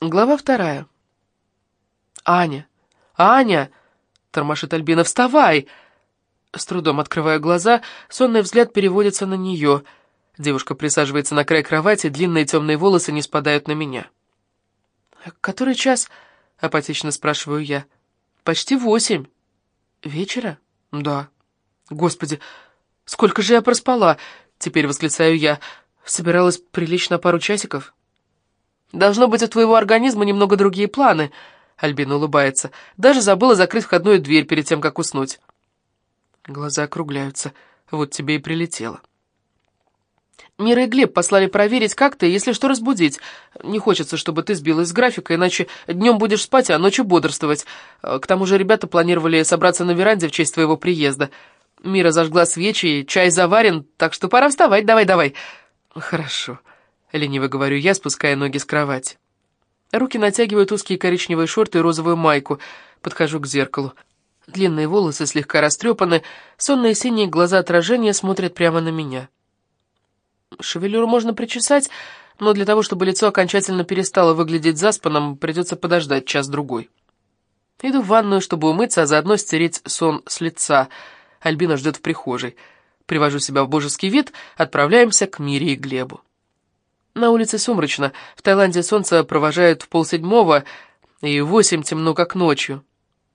Глава вторая. «Аня! Аня!» — тормошит Альбина. «Вставай!» С трудом открываю глаза, сонный взгляд переводится на нее. Девушка присаживается на край кровати, длинные темные волосы не спадают на меня. «Который час?» — апатично спрашиваю я. «Почти восемь». «Вечера?» «Да». «Господи, сколько же я проспала!» — теперь восклицаю я. «Собиралась прилечь на пару часиков». «Должно быть, у твоего организма немного другие планы», — Альбина улыбается. «Даже забыла закрыть входную дверь перед тем, как уснуть». Глаза округляются. Вот тебе и прилетело. Мира и Глеб послали проверить, как ты, если что, разбудить. Не хочется, чтобы ты сбилась с графика, иначе днем будешь спать, а ночью бодрствовать. К тому же ребята планировали собраться на веранде в честь твоего приезда. Мира зажгла свечи, чай заварен, так что пора вставать, давай-давай. Хорошо. — лениво говорю я, спуская ноги с кровати. Руки натягивают узкие коричневые шорты и розовую майку. Подхожу к зеркалу. Длинные волосы слегка растрепаны, сонные синие глаза отражения смотрят прямо на меня. Шевелюру можно причесать, но для того, чтобы лицо окончательно перестало выглядеть заспанным, придется подождать час-другой. Иду в ванную, чтобы умыться, а заодно стереть сон с лица. Альбина ждет в прихожей. Привожу себя в божеский вид, отправляемся к Мире и Глебу. На улице сумрачно, в Таиланде солнце провожают в полседьмого, и восемь темно, как ночью.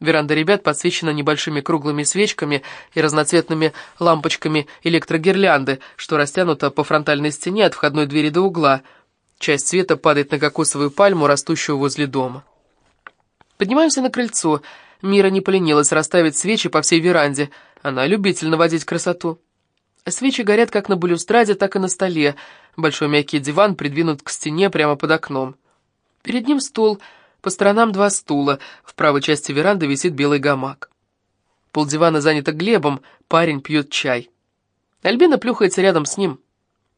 Веранда ребят подсвечена небольшими круглыми свечками и разноцветными лампочками электрогирлянды, что растянуто по фронтальной стене от входной двери до угла. Часть света падает на кокосовую пальму, растущую возле дома. Поднимаемся на крыльцо. Мира не поленилась расставить свечи по всей веранде. Она любитель наводить красоту. Свечи горят как на балюстраде, так и на столе. Большой мягкий диван придвинут к стене прямо под окном. Перед ним стол, по сторонам два стула, в правой части веранды висит белый гамак. Пол дивана занято Глебом, парень пьет чай. Альбина плюхается рядом с ним.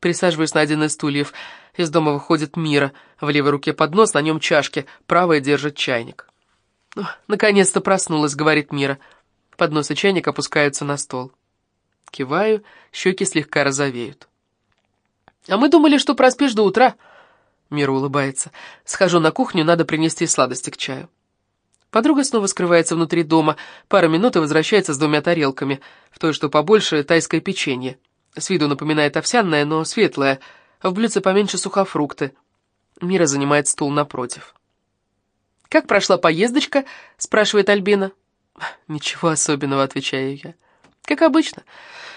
Присаживаюсь на один из стульев. Из дома выходит Мира. В левой руке поднос, на нем чашки, правая держит чайник. «Наконец-то проснулась», — говорит Мира. Поднос и чайник опускаются на стол. Киваю, щеки слегка розовеют. «А мы думали, что проспишь до утра», — Мира улыбается. «Схожу на кухню, надо принести сладости к чаю». Подруга снова скрывается внутри дома, пара минут и возвращается с двумя тарелками, в той, что побольше, тайское печенье. С виду напоминает овсяное, но светлое, в блюдце поменьше сухофрукты. Мира занимает стул напротив. «Как прошла поездочка?» — спрашивает Альбина. «Ничего особенного», — отвечаю я. «Как обычно.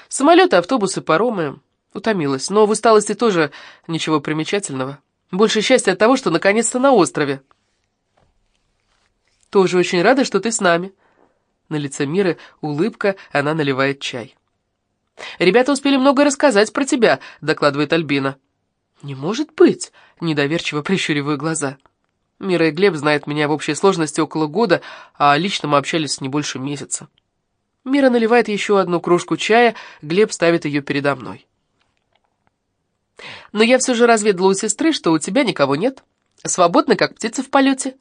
Самолеты, автобусы, паромы. Утомилась, но в усталости тоже ничего примечательного. Больше счастья от того, что наконец-то на острове. Тоже очень рада, что ты с нами. На лице Миры улыбка, она наливает чай. «Ребята успели много рассказать про тебя», — докладывает Альбина. «Не может быть!» — недоверчиво прищуриваю глаза. Мира и Глеб знают меня в общей сложности около года, а лично мы общались не больше месяца. Мира наливает еще одну кружку чая, Глеб ставит ее передо мной. «Но я все же разведала у сестры, что у тебя никого нет. Свободна, как птица в полете».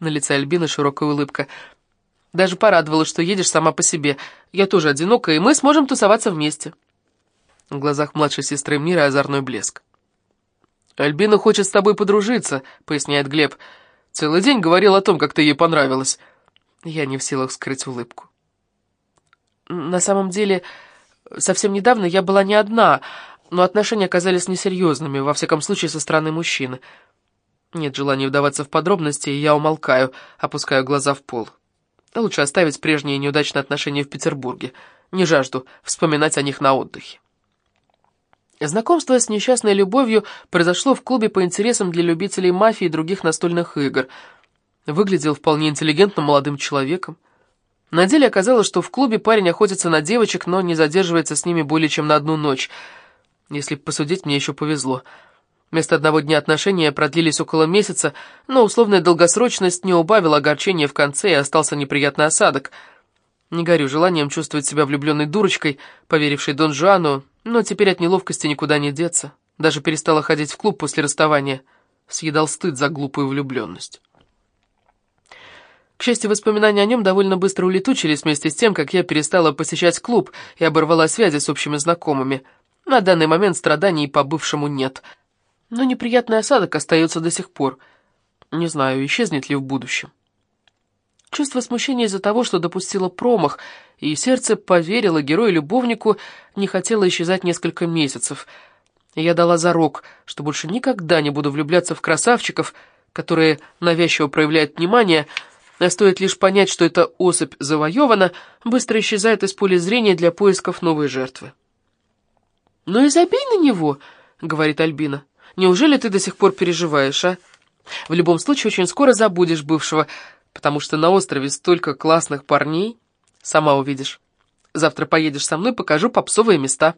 На лице Альбины широкая улыбка. «Даже порадовала, что едешь сама по себе. Я тоже одинока, и мы сможем тусоваться вместе». В глазах младшей сестры Мира озорной блеск. «Альбина хочет с тобой подружиться», — поясняет Глеб. «Целый день говорил о том, как ты ей понравилась». Я не в силах скрыть улыбку. На самом деле, совсем недавно я была не одна, но отношения оказались несерьезными, во всяком случае, со стороны мужчины. Нет желания вдаваться в подробности, и я умолкаю, опускаю глаза в пол. Лучше оставить прежние неудачные отношения в Петербурге. Не жажду вспоминать о них на отдыхе. Знакомство с несчастной любовью произошло в клубе по интересам для любителей мафии и других настольных игр. Выглядел вполне интеллигентным молодым человеком. На деле оказалось, что в клубе парень охотится на девочек, но не задерживается с ними более чем на одну ночь. Если посудить, мне еще повезло. Вместо одного дня отношения продлились около месяца, но условная долгосрочность не убавила огорчения в конце, и остался неприятный осадок. Не горю желанием чувствовать себя влюбленной дурочкой, поверившей Дон Жуану, но теперь от неловкости никуда не деться. Даже перестала ходить в клуб после расставания. Съедал стыд за глупую влюбленность. К счастью, воспоминания о нем довольно быстро улетучились вместе с тем, как я перестала посещать клуб и оборвала связи с общими знакомыми. На данный момент страданий по бывшему нет. Но неприятный осадок остается до сих пор. Не знаю, исчезнет ли в будущем. Чувство смущения из-за того, что допустила промах, и сердце поверило герою-любовнику, не хотело исчезать несколько месяцев. Я дала зарок, что больше никогда не буду влюбляться в красавчиков, которые навязчиво проявляют внимание, а стоит лишь понять, что эта особь завоевана, быстро исчезает из поля зрения для поисков новой жертвы. «Ну и забей на него», — говорит Альбина. «Неужели ты до сих пор переживаешь, а? В любом случае, очень скоро забудешь бывшего, потому что на острове столько классных парней. Сама увидишь. Завтра поедешь со мной, покажу попсовые места».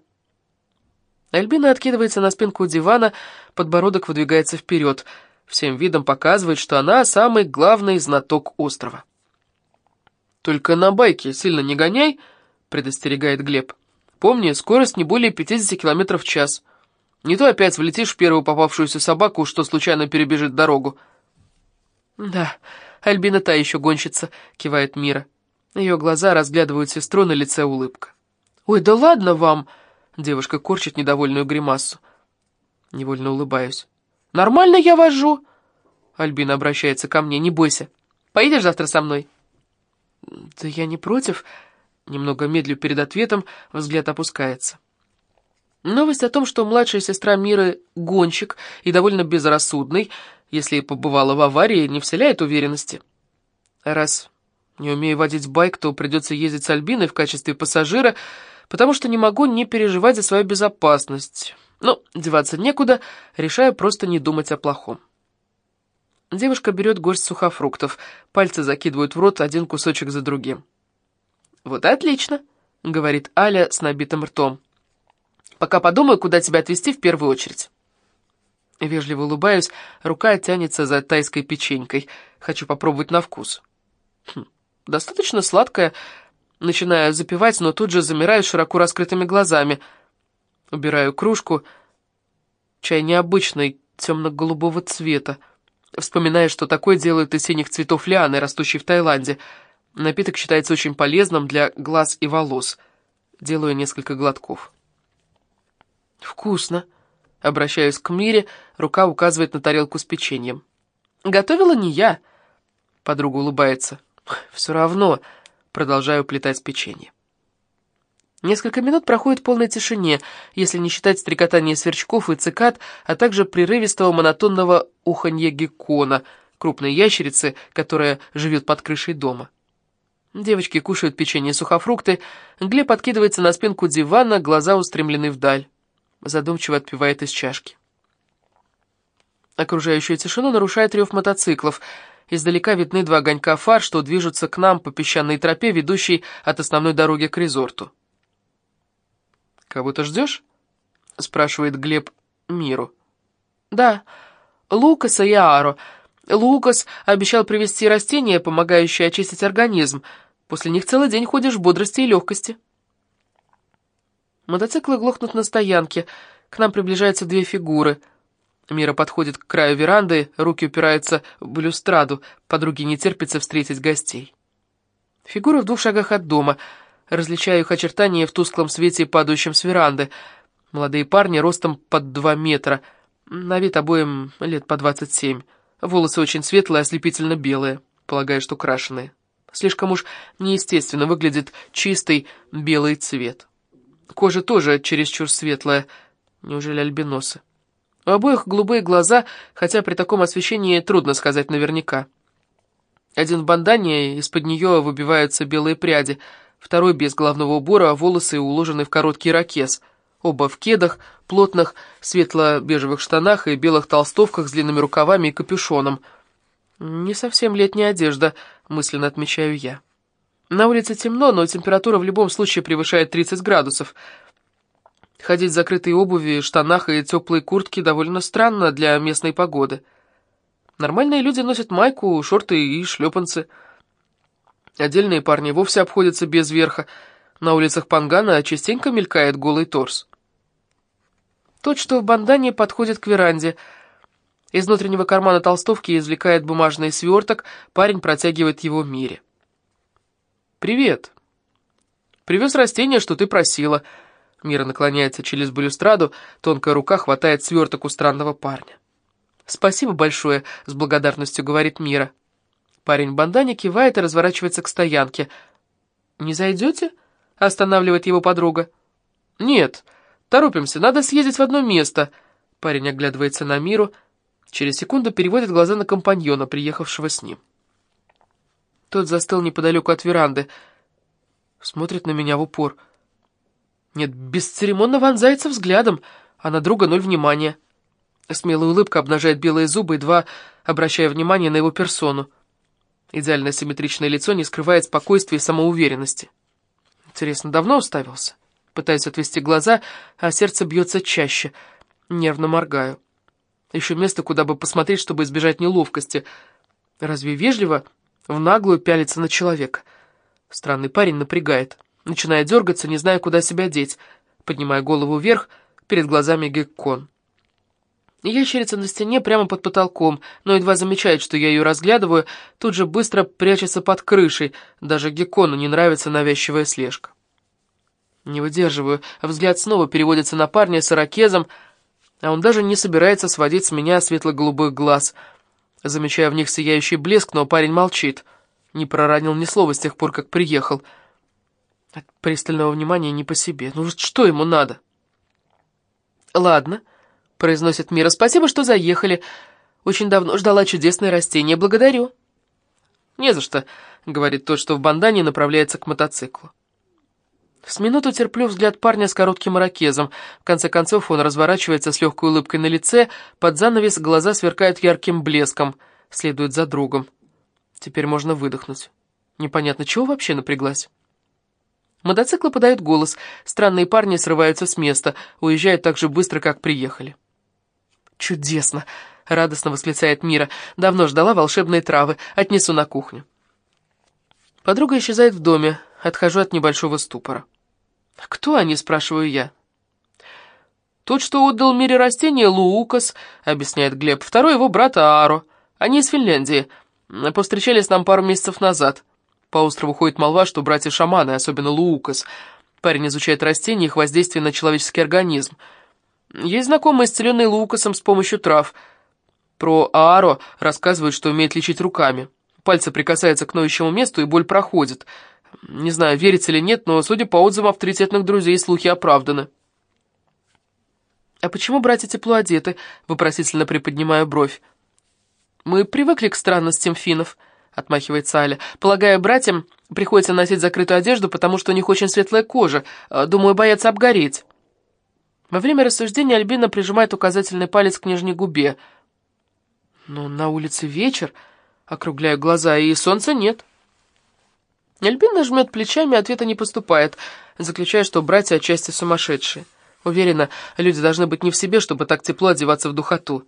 Альбина откидывается на спинку дивана, подбородок выдвигается вперед, всем видом показывает, что она самый главный знаток острова. «Только на байке сильно не гоняй», — предостерегает Глеб. «Помни, скорость не более 50 км в час. Не то опять влетишь в первую попавшуюся собаку, что случайно перебежит дорогу». «Да, Альбина та еще гонщица», — кивает Мира. Ее глаза разглядывают сестру, на лице улыбка. «Ой, да ладно вам!» — девушка корчит недовольную гримасу. Невольно улыбаюсь. «Нормально я вожу!» Альбина обращается ко мне. «Не бойся. Поедешь завтра со мной?» «Да я не против». Немного медлю перед ответом, взгляд опускается. Новость о том, что младшая сестра Миры — гонщик и довольно безрассудный, если побывала в аварии, не вселяет уверенности. Раз не умею водить байк, то придется ездить с Альбиной в качестве пассажира, потому что не могу не переживать за свою безопасность. Но деваться некуда, решаю просто не думать о плохом. Девушка берет горсть сухофруктов, пальцы закидывают в рот один кусочек за другим. «Вот отлично», — говорит Аля с набитым ртом. «Пока подумаю, куда тебя отвезти в первую очередь». Вежливо улыбаюсь, рука тянется за тайской печенькой. Хочу попробовать на вкус. Хм, достаточно сладкая. Начинаю запивать, но тут же замираю широко раскрытыми глазами. Убираю кружку. Чай необычный, темно-голубого цвета. Вспоминая, что такое делают из синих цветов лианы, растущей в Таиланде. Напиток считается очень полезным для глаз и волос. Делаю несколько глотков. «Вкусно!» Обращаюсь к Мире, рука указывает на тарелку с печеньем. «Готовила не я!» Подруга улыбается. «Все равно!» Продолжаю плетать печенье. Несколько минут проходит в полной тишине, если не считать стрекотания сверчков и цикад, а также прерывистого монотонного уханья геккона, крупной ящерицы, которая живет под крышей дома. Девочки кушают печенье и сухофрукты, Глеб откидывается на спинку дивана, глаза устремлены вдаль задумчиво отпивает из чашки. Окружающую тишину нарушает рев мотоциклов. Издалека видны два огонька фар, что движутся к нам по песчаной тропе, ведущей от основной дороги к резорту. «Кого-то ждешь?» — спрашивает Глеб Миру. «Да, Лукаса и Ару. Лукас обещал привезти растения, помогающие очистить организм. После них целый день ходишь в бодрости и легкости». Мотоциклы глохнут на стоянке. К нам приближаются две фигуры. Мира подходит к краю веранды, руки упираются в балюстраду, подруге не терпится встретить гостей. Фигуры в двух шагах от дома. Различаю их очертания в тусклом свете, падающем с веранды. Молодые парни ростом под два метра. На вид обоим лет по двадцать семь. Волосы очень светлые, ослепительно белые. Полагаю, что крашеные. Слишком уж неестественно выглядит чистый белый цвет. Кожа тоже чересчур светлая. Неужели альбиносы? У обоих голубые глаза, хотя при таком освещении трудно сказать наверняка. Один в бандане, из-под нее выбиваются белые пряди, второй без головного убора, волосы уложены в короткий ракес. Оба в кедах, плотных светло-бежевых штанах и белых толстовках с длинными рукавами и капюшоном. «Не совсем летняя одежда», — мысленно отмечаю я. На улице темно, но температура в любом случае превышает 30 градусов. Ходить в закрытой обуви, штанах и теплой куртке довольно странно для местной погоды. Нормальные люди носят майку, шорты и шлепанцы. Отдельные парни вовсе обходятся без верха. На улицах Пангана частенько мелькает голый торс. Тот, что в бандане, подходит к веранде. Из внутреннего кармана толстовки извлекает бумажный сверток, парень протягивает его Мире. «Привет. Привез растение, что ты просила». Мира наклоняется через балюстраду, тонкая рука хватает сверток у странного парня. «Спасибо большое», — с благодарностью говорит Мира. Парень в бандане кивает и разворачивается к стоянке. «Не зайдете?» — останавливает его подруга. «Нет, торопимся, надо съездить в одно место». Парень оглядывается на Миру, через секунду переводит глаза на компаньона, приехавшего с ним. Тот застыл неподалеку от веранды, смотрит на меня в упор. Нет, бесцеремонно вонзается взглядом, а на друга ноль внимания. Смелая улыбка обнажает белые зубы, едва обращая внимание на его персону. Идеально симметричное лицо не скрывает спокойствия и самоуверенности. Интересно, давно уставился? Пытаюсь отвести глаза, а сердце бьется чаще. Нервно моргаю. Еще место, куда бы посмотреть, чтобы избежать неловкости. Разве вежливо в наглую пялиться на человека? Странный парень напрягает. Начинает дергаться, не зная, куда себя деть. Поднимая голову вверх, перед глазами Геккон. Ящерица на стене прямо под потолком, но едва замечает, что я ее разглядываю, тут же быстро прячется под крышей, даже Геккону не нравится навязчивая слежка. Не выдерживаю, взгляд снова переводится на парня с ирокезом, а он даже не собирается сводить с меня светло-голубых глаз. Замечаю в них сияющий блеск, но парень молчит. Не проронил ни слова с тех пор, как приехал. От пристального внимания не по себе. Ну что ему надо? Ладно. — произносит Мира. «Спасибо, что заехали. Очень давно ждала чудесное растение. Благодарю». «Не за что», — говорит тот, что в бандане направляется к мотоциклу. С минуту терплю взгляд парня с коротким ракезом. В конце концов он разворачивается с легкой улыбкой на лице, под занавес глаза сверкают ярким блеском, следует за другом. Теперь можно выдохнуть. Непонятно, чего вообще напряглась. Мотоциклы подают голос, странные парни срываются с места, уезжают так же быстро, как приехали. «Чудесно!» — радостно восклицает Мира. «Давно ждала волшебные травы. Отнесу на кухню». Подруга исчезает в доме. Отхожу от небольшого ступора. «Кто они?» — спрашиваю я. «Тот, что отдал Мире растения, Лукас», — объясняет Глеб. «Второй его брат Ааро. Они из Финляндии. Повстречались нам пару месяцев назад. По острову ходит молва, что братья-шаманы, особенно Лукас. Парень изучает растения и их воздействие на человеческий организм. Есть знакомый, исцеленный Лукасом с помощью трав. Про Ааро рассказывают, что умеет лечить руками. Пальцы прикасаются к ноющему месту, и боль проходит. Не знаю, верится или нет, но, судя по отзывам авторитетных друзей, слухи оправданы. «А почему братья тепло одеты?» — вопросительно приподнимаю бровь. «Мы привыкли к странностям финнов», — отмахивается Аля. «Полагаю, братьям приходится носить закрытую одежду, потому что у них очень светлая кожа. Думаю, боятся обгореть». Во время рассуждения Альбина прижимает указательный палец к нижней губе. Но на улице вечер, округляю глаза, и солнца нет. Альбина жмет плечами, ответа не поступает, заключая, что братья отчасти сумасшедшие. Уверена, люди должны быть не в себе, чтобы так тепло одеваться в духоту.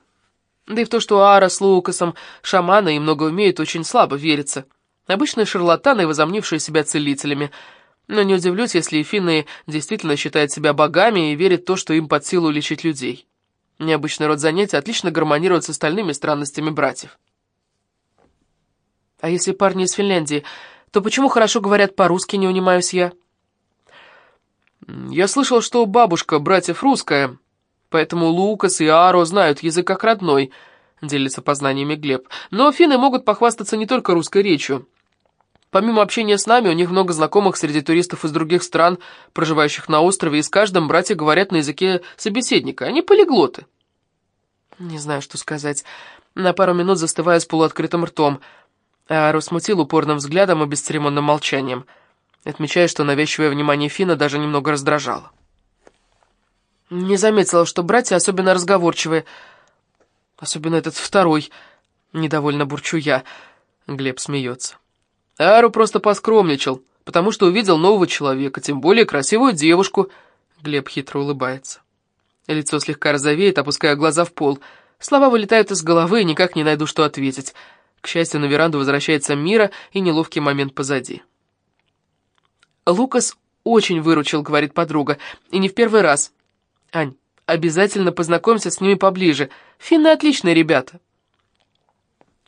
Да и в то, что Ара с Лукасом шаманы и много умеют, очень слабо верится. Обычные шарлатаны, возомнившие себя целителями — но не удивлюсь, если финны действительно считают себя богами и верят в то, что им под силу лечить людей. Необычный род занятий отлично гармонирует с остальными странностями братьев. А если парни из Финляндии, то почему хорошо говорят по-русски, не унимаюсь я? Я слышал, что бабушка братьев русская, поэтому Лукас и Аро знают язык как родной, делится познаниями Глеб. Но финны могут похвастаться не только русской речью. Помимо общения с нами, у них много знакомых среди туристов из других стран, проживающих на острове, и с каждым братья говорят на языке собеседника. Они полиглоты. Не знаю, что сказать. На пару минут застываю с полуоткрытым ртом, а рассмутил упорным взглядом и бесцеремонным молчанием, отмечая, что навязчивое внимание Фина даже немного раздражало. Не заметила, что братья особенно разговорчивые, особенно этот второй, недовольно бурчу я. Глеб смеется. Ару просто поскромничал, потому что увидел нового человека, тем более красивую девушку. Глеб хитро улыбается. Лицо слегка розовеет, опуская глаза в пол. Слова вылетают из головы, и никак не найду, что ответить. К счастью, на веранду возвращается Мира, и неловкий момент позади. «Лукас очень выручил», — говорит подруга, — «и не в первый раз. Ань, обязательно познакомься с ними поближе. Финны отличные ребята».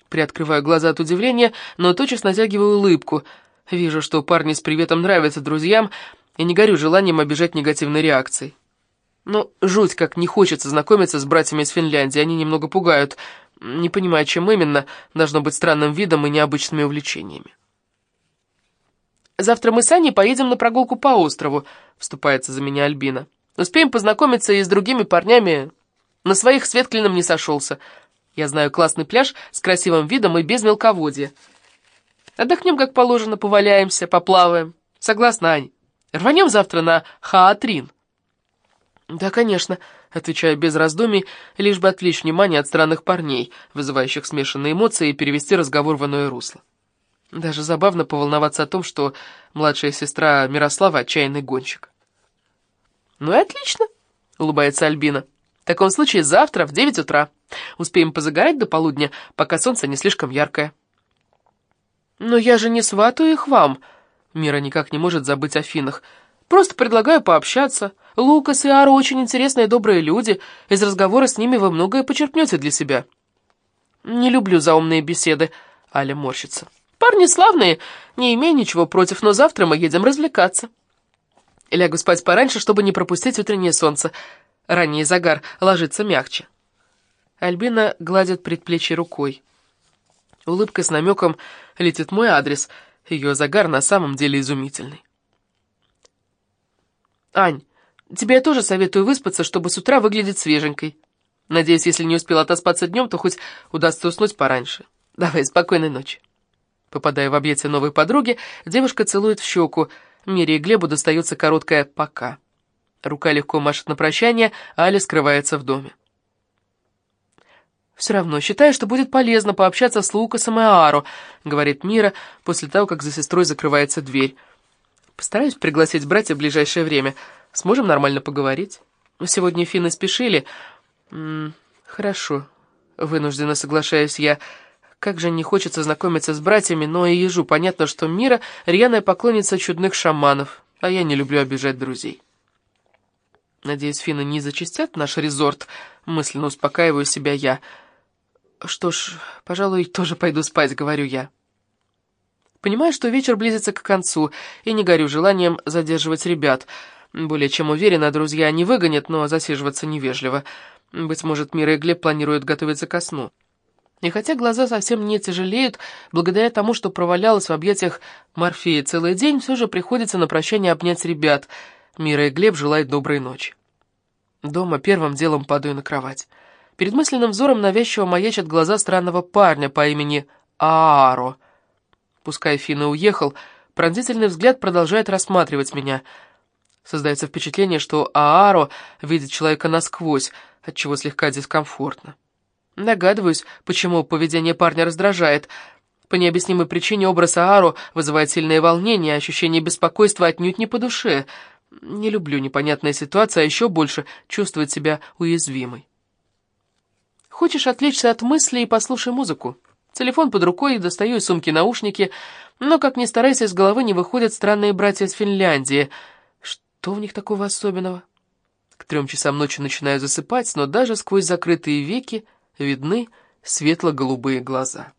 Приоткрываю глаза от удивления, но тотчас натягиваю улыбку. Вижу, что парни с приветом нравятся друзьям, и не горю желанием обижать негативной реакцией. Но жуть как не хочется знакомиться с братьями из Финляндии, они немного пугают, не понимая, чем именно, должно быть странным видом и необычными увлечениями. «Завтра мы с Аней поедем на прогулку по острову», — вступается за меня Альбина. «Успеем познакомиться и с другими парнями. На своих свет клином не сошелся. Я знаю классный пляж с красивым видом и без мелководья. Отдохнем, как положено, поваляемся, поплаваем. Согласна, Ань? Рванем завтра на Хаатрин». «Да, конечно», — отвечаю без раздумий, лишь бы отвлечь внимание от странных парней, вызывающих смешанные эмоции, и перевести разговор в иное русло. Даже забавно поволноваться о том, что младшая сестра Мирослава — отчаянный гонщик. «Ну и отлично», — улыбается Альбина. «В таком случае завтра в девять утра. Успеем позагорать до полудня, пока солнце не слишком яркое». «Но я же не сватаю их вам», — Мира никак не может забыть о финнах. «Просто предлагаю пообщаться». Лукас и Ара очень интересные и добрые люди. Из разговора с ними вы многое почерпнете для себя». «Не люблю заумные беседы», — Аля морщится. «Парни славные, не имею ничего против, но завтра мы едем развлекаться». Лягу спать пораньше, чтобы не пропустить утреннее солнце. Ранний загар ложится мягче. Альбина гладит предплечье рукой. Улыбка с намеком летит мой адрес. Ее загар на самом деле изумительный. «Ань, Тебе я тоже советую выспаться, чтобы с утра выглядеть свеженькой. Надеюсь, если не успел отоспаться днем, то хоть удастся уснуть пораньше. Давай, спокойной ночи. Попадая в объятия новой подруги, девушка целует в щеку. Мире и Глебу достается короткое «пока». Рука легко машет на прощание, а Аля скрывается в доме. «Все равно считаю, что будет полезно пообщаться с Лукасом и Ааро», — говорит Мира после того, как за сестрой закрывается дверь. «Постараюсь пригласить братья в ближайшее время». Сможем нормально поговорить? Сегодня финны спешили. М -м, хорошо. Вынужденно соглашаюсь я. Как же не хочется знакомиться с братьями, но и ежу понятно, что Мира — рьяная поклонница чудных шаманов, а я не люблю обижать друзей. Надеюсь, финны не зачистят наш резорт, мысленно успокаиваю себя я. Что ж, пожалуй, тоже пойду спать, говорю я. Понимаю, что вечер близится к концу, и не горю желанием задерживать ребят — более чем уверена, друзья не выгонят, но засиживаться невежливо. Быть может, Мира и Глеб планируют готовиться ко сну. И хотя глаза совсем не тяжелеют, благодаря тому, что провалялась в объятиях Морфея целый день, все же приходится на прощание обнять ребят. Мира и Глеб желают доброй ночи. Дома первым делом падаю на кровать. Перед мысленным взором навязчиво маячат глаза странного парня по имени Ааро. Пускай Фина уехал, пронзительный взгляд продолжает рассматривать меня — Создается впечатление, что Ааро видит человека насквозь, отчего слегка дискомфортно. Догадываюсь, почему поведение парня раздражает. По необъяснимой причине образ Ааро вызывает сильное волнение, ощущение беспокойства отнюдь не по душе. Не люблю непонятные ситуации, а еще больше чувствовать себя уязвимой. Хочешь отвлечься от мыслей, послушай музыку. Телефон под рукой, достаю из сумки наушники, но, как ни старайся, из головы не выходят странные братья из Финляндии — что в них такого особенного? К трем часам ночи начинаю засыпать, но даже сквозь закрытые веки видны светло-голубые глаза.